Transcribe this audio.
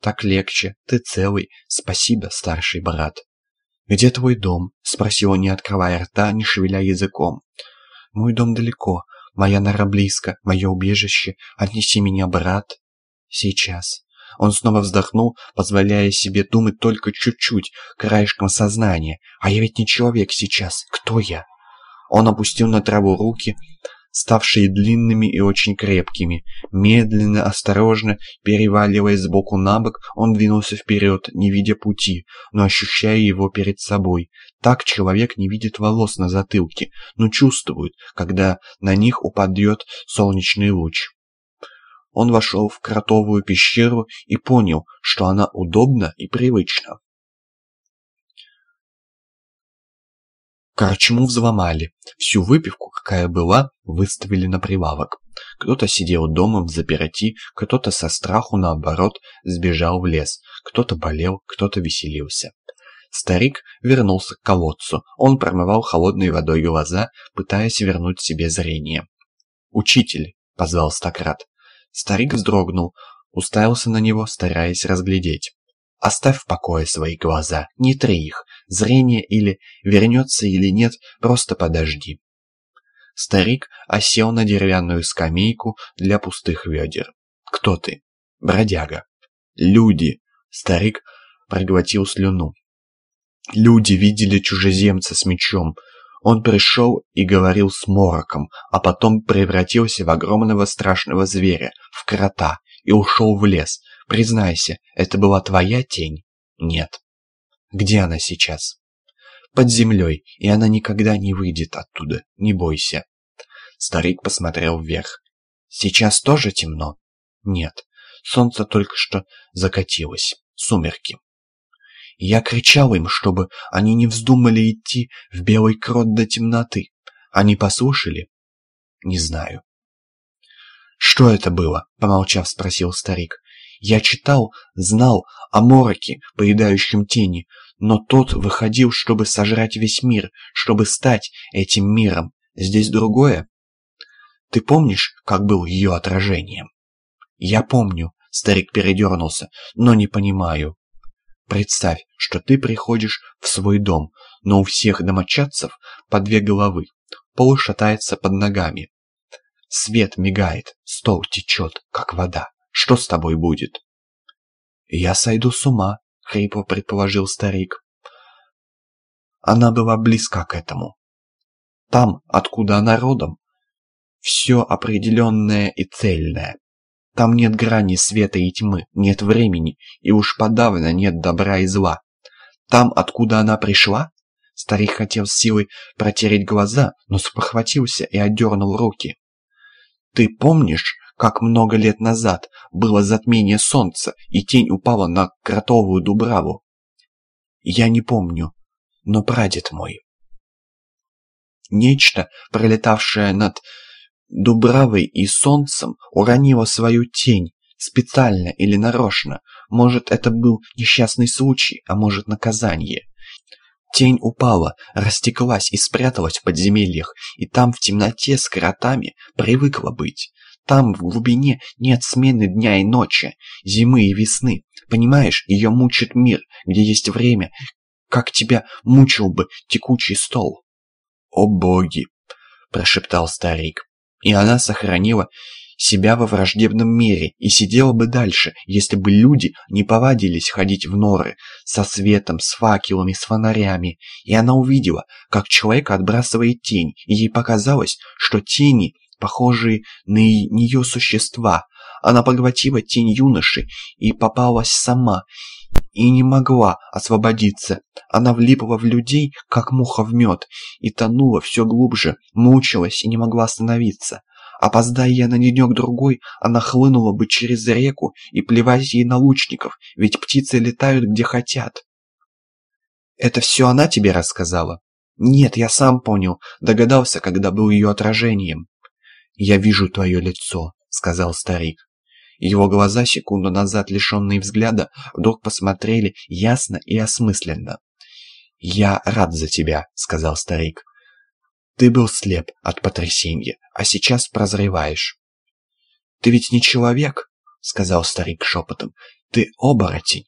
так легче, ты целый, спасибо, старший брат». «Где твой дом?» — спросила, не открывая рта, не шевеля языком. «Мой дом далеко, моя нора близко, мое убежище. Отнеси меня, брат». «Сейчас». Он снова вздохнул, позволяя себе думать только чуть-чуть, краешком сознания. «А я ведь не человек сейчас. Кто я?» Он опустил на траву руки, ставшие длинными и очень крепкими. Медленно, осторожно, переваливаясь сбоку на бок, он двинулся вперед, не видя пути, но ощущая его перед собой. Так человек не видит волос на затылке, но чувствует, когда на них упадет солнечный луч. Он вошел в кротовую пещеру и понял, что она удобна и привычна. Корчму взломали. Всю выпивку, какая была, выставили на прилавок. Кто-то сидел дома в заперти, кто-то со страху, наоборот, сбежал в лес. Кто-то болел, кто-то веселился. Старик вернулся к колодцу. Он промывал холодной водой глаза, пытаясь вернуть себе зрение. «Учитель!» — позвал Стократ. Старик вздрогнул, уставился на него, стараясь разглядеть. «Оставь в покое свои глаза, не три их, Зрение или вернется или нет, просто подожди. Старик осел на деревянную скамейку для пустых ведер. «Кто ты?» «Бродяга». «Люди!» Старик проглотил слюну. «Люди видели чужеземца с мечом. Он пришел и говорил с мороком, а потом превратился в огромного страшного зверя, в крота, и ушел в лес. Признайся, это была твоя тень?» «Нет». Где она сейчас? Под землей, и она никогда не выйдет оттуда, не бойся. Старик посмотрел вверх. Сейчас тоже темно? Нет, солнце только что закатилось, сумерки. Я кричал им, чтобы они не вздумали идти в белый крот до темноты. Они послушали? Не знаю. «Что это было?» — помолчав, спросил старик. «Я читал, знал о мороке, поедающем тени, но тот выходил, чтобы сожрать весь мир, чтобы стать этим миром. Здесь другое. Ты помнишь, как был ее отражением? Я помню, старик передернулся, но не понимаю. Представь, что ты приходишь в свой дом, но у всех домочадцев по две головы, пол шатается под ногами. Свет мигает, стол течет, как вода. Что с тобой будет? Я сойду с ума, — хрипло предположил старик. Она была близка к этому. Там, откуда она родом, все определенное и цельное. Там нет грани света и тьмы, нет времени, и уж подавно нет добра и зла. Там, откуда она пришла, старик хотел с силой протереть глаза, но спохватился и отдернул руки. Ты помнишь, как много лет назад было затмение солнца, и тень упала на кротовую дубраву. Я не помню, но прадед мой. Нечто, пролетавшее над дубравой и солнцем, уронило свою тень, специально или нарочно. Может, это был несчастный случай, а может, наказание. Тень упала, растеклась и спряталась в подземельях, и там в темноте с кротами привыкла быть. Там, в глубине, нет смены дня и ночи, зимы и весны. Понимаешь, ее мучит мир, где есть время, как тебя мучил бы текучий стол. «О боги!» – прошептал старик. И она сохранила себя во враждебном мире и сидела бы дальше, если бы люди не повадились ходить в норы со светом, с факелами, с фонарями. И она увидела, как человек отбрасывает тень, и ей показалось, что тени похожие на нее существа. Она поглотила тень юноши и попалась сама, и не могла освободиться. Она влипла в людей, как муха в мед, и тонула все глубже, мучилась и не могла остановиться. Опоздая я на денек-другой, она хлынула бы через реку и плевать ей на лучников, ведь птицы летают где хотят. «Это все она тебе рассказала?» «Нет, я сам понял, догадался, когда был ее отражением». «Я вижу твое лицо», — сказал старик. Его глаза, секунду назад лишенные взгляда, вдруг посмотрели ясно и осмысленно. «Я рад за тебя», — сказал старик. «Ты был слеп от потрясения, а сейчас прозреваешь». «Ты ведь не человек?» — сказал старик шепотом. ты оборотень!»